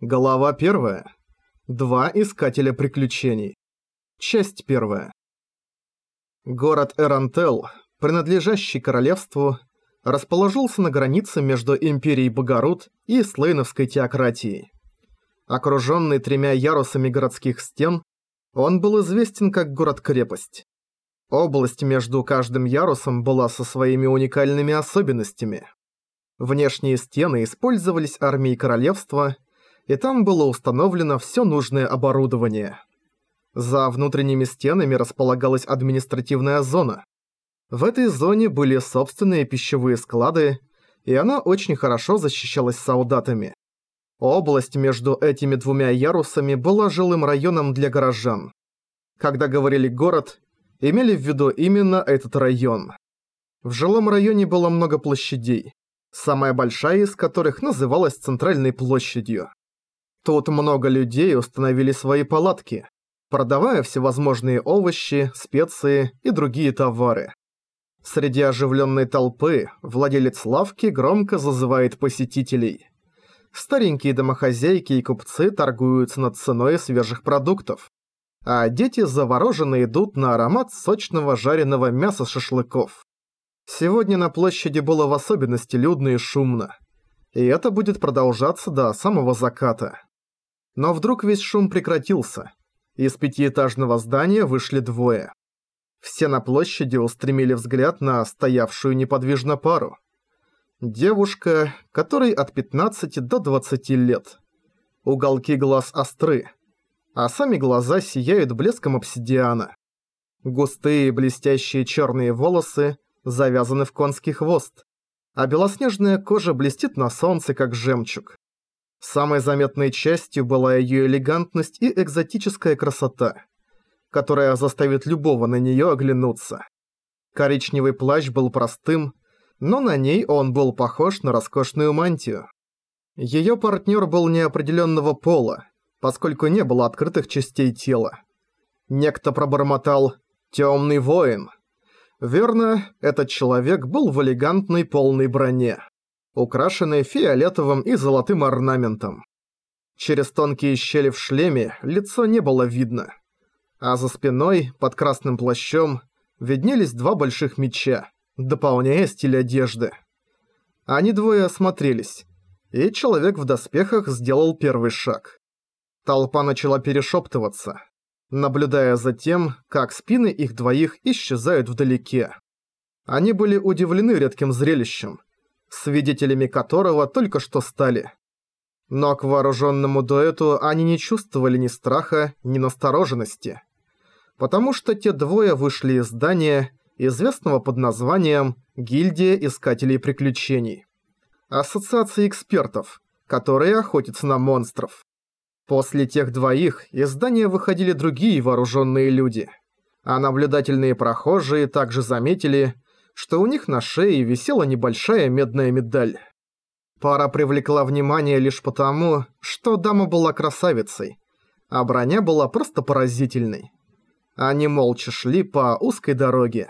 Глава 1. Два искателя приключений. Часть 1. Город Эрантел, принадлежащий королевству, расположился на границе между Империей Богород и Слейновской теократией. Окруженный тремя ярусами городских стен, он был известен как город-крепость. Область между каждым ярусом была со своими уникальными особенностями. Внешние стены использовались армией королевства, и там было установлено все нужное оборудование. За внутренними стенами располагалась административная зона. В этой зоне были собственные пищевые склады, и она очень хорошо защищалась солдатами. Область между этими двумя ярусами была жилым районом для горожан. Когда говорили «город», имели в виду именно этот район. В жилом районе было много площадей, самая большая из которых называлась Центральной площадью. Тут много людей установили свои палатки, продавая всевозможные овощи, специи и другие товары. Среди оживленной толпы владелец лавки громко зазывает посетителей. Старенькие домохозяйки и купцы торгуются над ценой свежих продуктов, а дети завороженно идут на аромат сочного жареного мяса шашлыков. Сегодня на площади было в особенности людно и шумно, и это будет продолжаться до самого заката. Но вдруг весь шум прекратился. Из пятиэтажного здания вышли двое. Все на площади устремили взгляд на стоявшую неподвижно пару. Девушка, которой от 15 до 20 лет. Уголки глаз остры, а сами глаза сияют блеском обсидиана. Густые блестящие черные волосы завязаны в конский хвост, а белоснежная кожа блестит на солнце, как жемчуг. Самой заметной частью была ее элегантность и экзотическая красота, которая заставит любого на нее оглянуться. Коричневый плащ был простым, но на ней он был похож на роскошную мантию. Ее партнер был неопределенного пола, поскольку не было открытых частей тела. Некто пробормотал «темный воин». Верно, этот человек был в элегантной полной броне украшенной фиолетовым и золотым орнаментом. Через тонкие щели в шлеме лицо не было видно, а за спиной, под красным плащом, виднелись два больших меча, дополняя стиль одежды. Они двое осмотрелись, и человек в доспехах сделал первый шаг. Толпа начала перешептываться, наблюдая за тем, как спины их двоих исчезают вдалеке. Они были удивлены редким зрелищем, свидетелями которого только что стали. Но к вооруженному дуэту они не чувствовали ни страха, ни настороженности. Потому что те двое вышли из здания, известного под названием «Гильдия Искателей Приключений». Ассоциации экспертов, которые охотятся на монстров. После тех двоих из здания выходили другие вооруженные люди, а наблюдательные прохожие также заметили, что у них на шее висела небольшая медная медаль. Пара привлекла внимание лишь потому, что дама была красавицей, а броня была просто поразительной. Они молча шли по узкой дороге.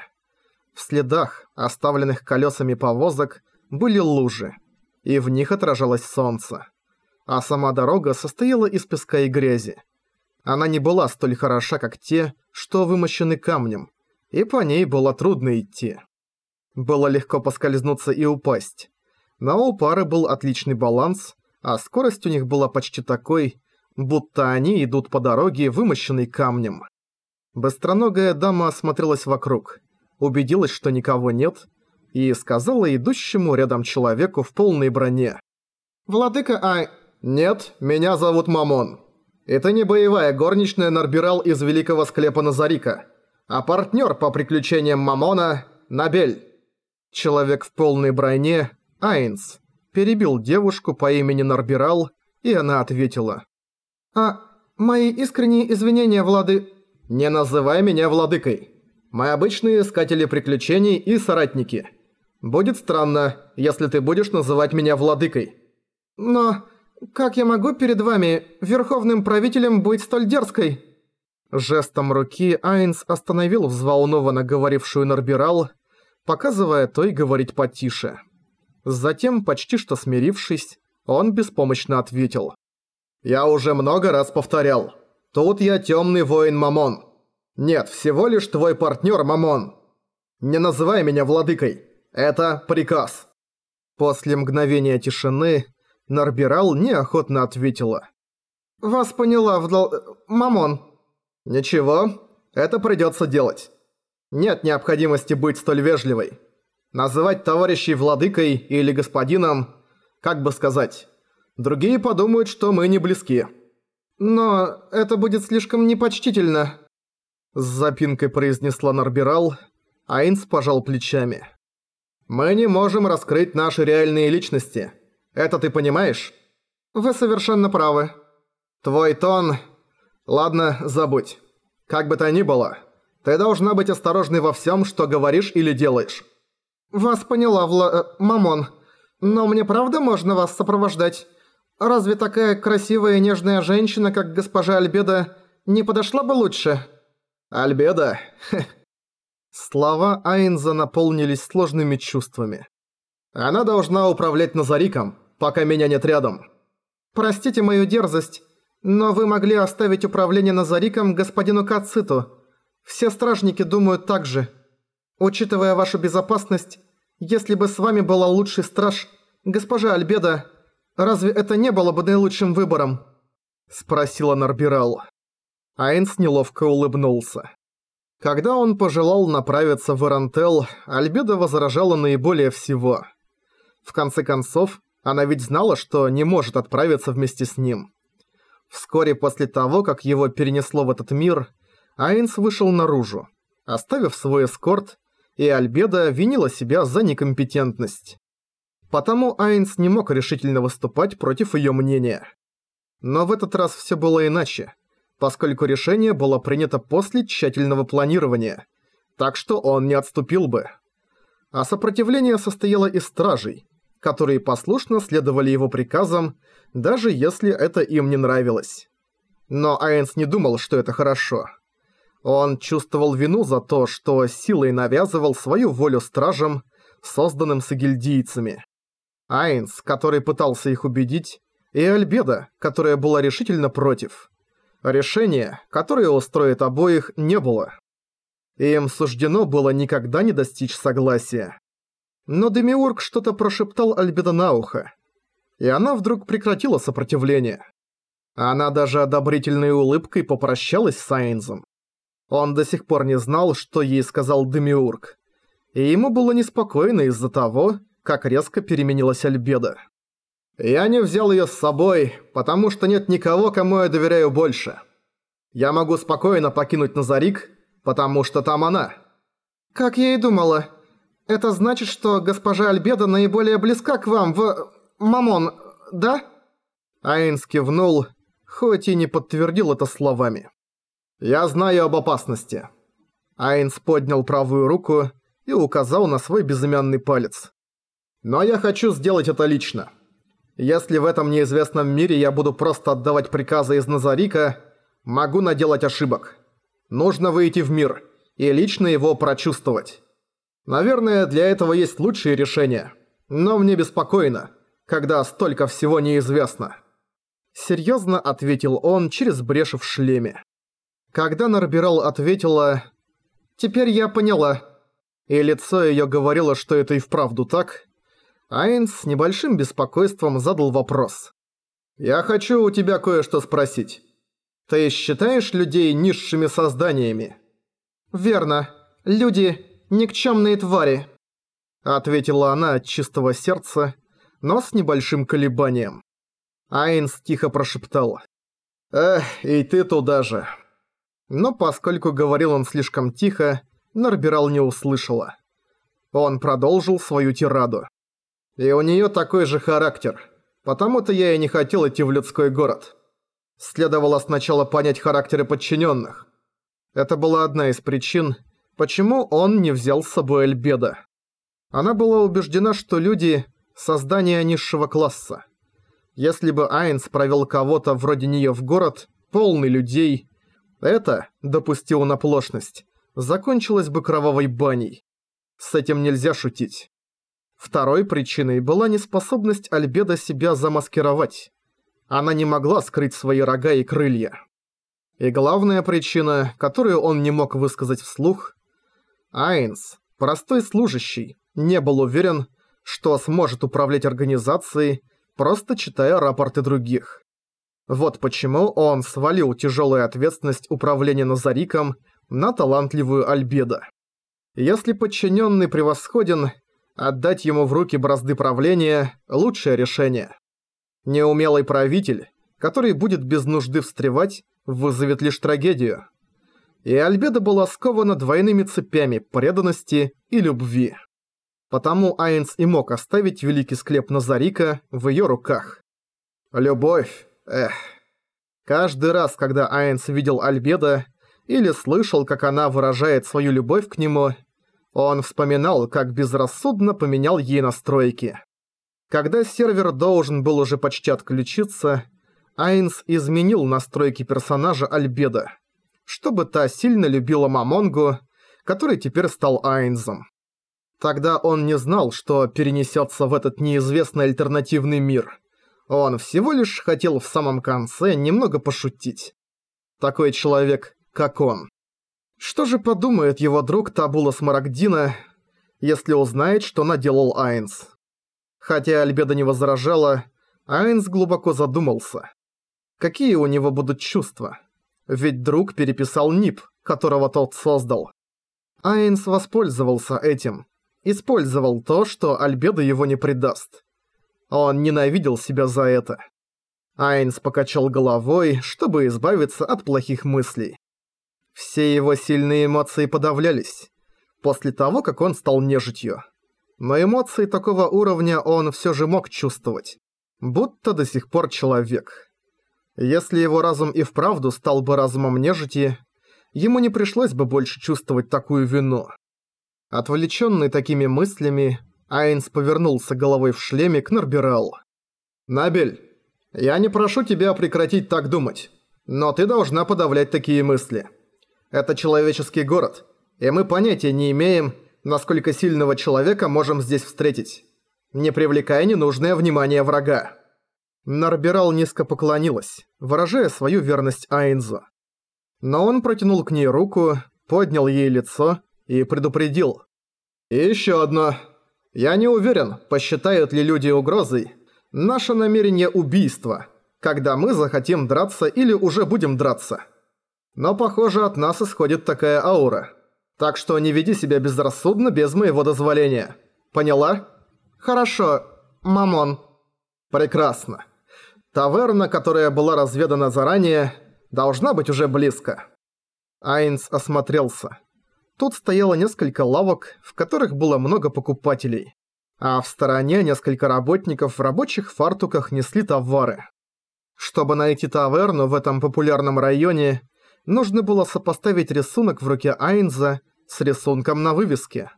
В следах, оставленных колесами повозок, были лужи, и в них отражалось солнце. А сама дорога состояла из песка и грязи. Она не была столь хороша, как те, что вымощены камнем, и по ней было трудно идти. Было легко поскользнуться и упасть. Но у пары был отличный баланс, а скорость у них была почти такой, будто они идут по дороге, вымощенной камнем. Быстроногая дама осмотрелась вокруг, убедилась, что никого нет, и сказала идущему рядом человеку в полной броне. «Владыка Ай...» «Нет, меня зовут Мамон. Это не боевая горничная Нарбирал из Великого Склепа Назарика, а партнер по приключениям Мамона – Набель». Человек в полной броне, Айнс, перебил девушку по имени Нарбирал, и она ответила. «А, мои искренние извинения, Влады...» «Не называй меня Владыкой. Мы обычные искатели приключений и соратники. Будет странно, если ты будешь называть меня Владыкой». «Но как я могу перед вами, верховным правителем, быть столь дерзкой?» Жестом руки Айнс остановил взволнованно говорившую Нарбирал, показывая той говорить потише. Затем, почти что смирившись, он беспомощно ответил. Я уже много раз повторял. Тут я темный воин Мамон. Нет, всего лишь твой партнер Мамон. Не называй меня владыкой. Это приказ. После мгновения тишины Нарбирал неохотно ответила. «Вас поняла, вдал... Мамон». «Ничего, это придётся делать. Нет необходимости быть столь вежливой. Называть товарищей владыкой или господином, как бы сказать, другие подумают, что мы не близки». «Но это будет слишком непочтительно», — с запинкой произнесла Нарбирал, а Инс пожал плечами. «Мы не можем раскрыть наши реальные личности». Это ты понимаешь? Вы совершенно правы. Твой тон... Ладно, забудь. Как бы то ни было, ты должна быть осторожной во всем, что говоришь или делаешь. Вас поняла, Вла... Э, Мамон. Но мне правда можно вас сопровождать? Разве такая красивая и нежная женщина, как госпожа Альбеда, не подошла бы лучше? Альбеда? Слова Айнза наполнились сложными чувствами. Она должна управлять Назариком, пока меня нет рядом. Простите мою дерзость, но вы могли оставить управление Назариком господину Кациту. Все стражники думают так же. Учитывая вашу безопасность, если бы с вами была лучший страж, госпожа Альбеда, разве это не было бы наилучшим выбором?» Спросила Нарбирал. Айнс неловко улыбнулся. Когда он пожелал направиться в Ирантел, Альбеда возражала наиболее всего. В конце концов, она ведь знала, что не может отправиться вместе с ним. Вскоре после того, как его перенесло в этот мир, Айнс вышел наружу, оставив свой эскорт, и Альбеда винила себя за некомпетентность. Потому Айнс не мог решительно выступать против ее мнения. Но в этот раз все было иначе, поскольку решение было принято после тщательного планирования, так что он не отступил бы. А сопротивление состояло из стражей, которые послушно следовали его приказам, даже если это им не нравилось. Но Айнс не думал, что это хорошо. Он чувствовал вину за то, что силой навязывал свою волю стражам, созданным сагильдийцами. Айнс, который пытался их убедить, и Альбеда, которая была решительно против. Решения, которое устроит обоих, не было. Им суждено было никогда не достичь согласия. Но Демиург что-то прошептал Альбеда на ухо. И она вдруг прекратила сопротивление. Она даже одобрительной улыбкой попрощалась с Айнзом. Он до сих пор не знал, что ей сказал Демиург. И ему было неспокойно из-за того, как резко переменилась Альбеда. «Я не взял её с собой, потому что нет никого, кому я доверяю больше. Я могу спокойно покинуть Назарик, потому что там она». «Как я и думала», это значит, что госпожа Альбеда наиболее близка к вам в... Мамон, да?» Айнс кивнул, хоть и не подтвердил это словами. «Я знаю об опасности». Айнс поднял правую руку и указал на свой безымянный палец. «Но я хочу сделать это лично. Если в этом неизвестном мире я буду просто отдавать приказы из Назарика, могу наделать ошибок. Нужно выйти в мир и лично его прочувствовать. Наверное, для этого есть лучшие решения. Но мне беспокойно, когда столько всего неизвестно. Серьезно ответил он через брешь в шлеме. Когда Нарбирал ответила «Теперь я поняла», и лицо ее говорило, что это и вправду так, Айнс с небольшим беспокойством задал вопрос. «Я хочу у тебя кое-что спросить. Ты считаешь людей низшими созданиями?» «Верно. Люди никчемные твари», — ответила она от чистого сердца, но с небольшим колебанием. Айнс тихо прошептал. «Эх, и ты туда же». Но поскольку говорил он слишком тихо, Нарбирал не услышала. Он продолжил свою тираду. «И у нее такой же характер, потому-то я и не хотел идти в людской город. Следовало сначала понять характеры подчиненных. Это была одна из причин, почему он не взял с собой Эльбеда. Она была убеждена, что люди – создание низшего класса. Если бы Айнс провел кого-то вроде нее в город, полный людей, это, допустил на оплошность, закончилось бы кровавой баней. С этим нельзя шутить. Второй причиной была неспособность Альбеда себя замаскировать. Она не могла скрыть свои рога и крылья. И главная причина, которую он не мог высказать вслух, Айнс, простой служащий, не был уверен, что сможет управлять организацией, просто читая рапорты других. Вот почему он свалил тяжелую ответственность управления Назариком на талантливую Альбедо. Если подчиненный превосходен, отдать ему в руки бразды правления – лучшее решение. Неумелый правитель, который будет без нужды встревать, вызовет лишь трагедию. И Альбеда была скована двойными цепями преданности и любви. Потому Айнс и мог оставить великий склеп Назарика в ее руках. Любовь, эх. Каждый раз, когда Айнс видел Альбеда или слышал, как она выражает свою любовь к нему, он вспоминал, как безрассудно поменял ей настройки. Когда сервер должен был уже почти отключиться, Айнс изменил настройки персонажа Альбеда, чтобы та сильно любила Мамонгу, который теперь стал Айнзом. Тогда он не знал, что перенесется в этот неизвестный альтернативный мир. Он всего лишь хотел в самом конце немного пошутить. Такой человек, как он. Что же подумает его друг Табула Смарагдина, если узнает, что наделал Айнс? Хотя Альбеда не возражала, Айнс глубоко задумался. Какие у него будут чувства? Ведь друг переписал НИП, которого тот создал. Айнс воспользовался этим использовал то, что Альбедо его не предаст. Он ненавидел себя за это. Айнс покачал головой, чтобы избавиться от плохих мыслей. Все его сильные эмоции подавлялись, после того, как он стал нежитью. Но эмоции такого уровня он все же мог чувствовать, будто до сих пор человек. Если его разум и вправду стал бы разумом нежити, ему не пришлось бы больше чувствовать такую вину. Отвлеченный такими мыслями, Айнс повернулся головой в шлеме к Норбирал. «Набель, я не прошу тебя прекратить так думать, но ты должна подавлять такие мысли. Это человеческий город, и мы понятия не имеем, насколько сильного человека можем здесь встретить, не привлекая ненужное внимание врага». Нарбирал низко поклонилась, выражая свою верность Айнзу. Но он протянул к ней руку, поднял ей лицо и предупредил. «И еще одно. Я не уверен, посчитают ли люди угрозой наше намерение убийства, когда мы захотим драться или уже будем драться. Но, похоже, от нас исходит такая аура. Так что не веди себя безрассудно без моего дозволения. Поняла? Хорошо, мамон. Прекрасно. Таверна, которая была разведана заранее, должна быть уже близко. Айнс осмотрелся. Тут стояло несколько лавок, в которых было много покупателей. А в стороне несколько работников в рабочих фартуках несли товары. Чтобы найти таверну в этом популярном районе, нужно было сопоставить рисунок в руке Айнза с рисунком на вывеске.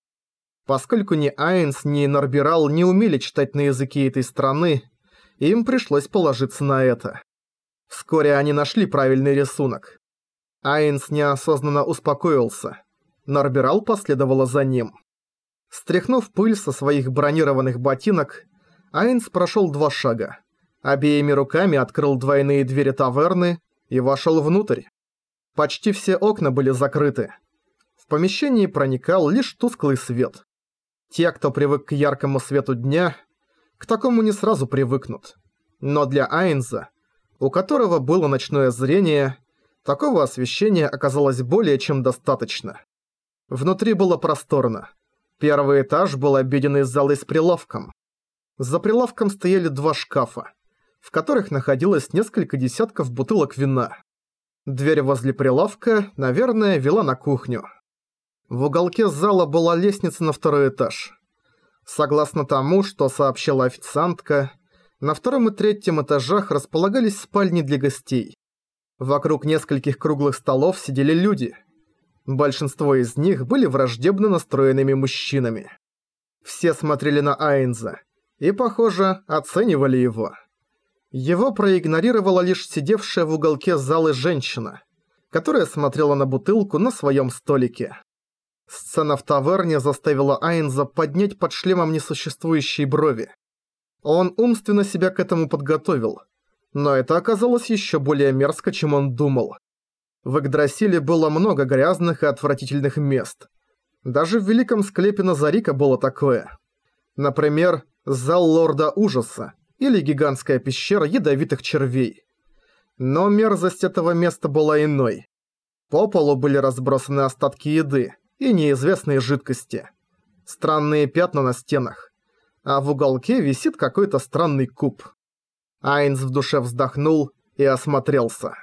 Поскольку ни Айнс, ни Норбирал не умели читать на языке этой страны, им пришлось положиться на это. Вскоре они нашли правильный рисунок. Айнс неосознанно успокоился. Нарбирал последовала за ним. Стряхнув пыль со своих бронированных ботинок, Айнс прошел два шага. Обеими руками открыл двойные двери таверны и вошел внутрь. Почти все окна были закрыты. В помещении проникал лишь тусклый свет. Те, кто привык к яркому свету дня, к такому не сразу привыкнут. Но для Айнза, у которого было ночное зрение, такого освещения оказалось более чем достаточно. Внутри было просторно. Первый этаж был обеденный залой с прилавком. За прилавком стояли два шкафа, в которых находилось несколько десятков бутылок вина. Дверь возле прилавка, наверное, вела на кухню. В уголке зала была лестница на второй этаж. Согласно тому, что сообщила официантка, на втором и третьем этажах располагались спальни для гостей. Вокруг нескольких круглых столов сидели люди – Большинство из них были враждебно настроенными мужчинами. Все смотрели на Айнза и, похоже, оценивали его. Его проигнорировала лишь сидевшая в уголке залы женщина, которая смотрела на бутылку на своем столике. Сцена в таверне заставила Айнза поднять под шлемом несуществующие брови. Он умственно себя к этому подготовил, Но это оказалось еще более мерзко, чем он думал. В Игдрасиле было много грязных и отвратительных мест. Даже в Великом Склепе Назарика было такое. Например, зал Лорда Ужаса или гигантская пещера ядовитых червей. Но мерзость этого места была иной. По полу были разбросаны остатки еды и неизвестные жидкости. Странные пятна на стенах. А в уголке висит какой-то странный куб. Айнс в душе вздохнул и осмотрелся.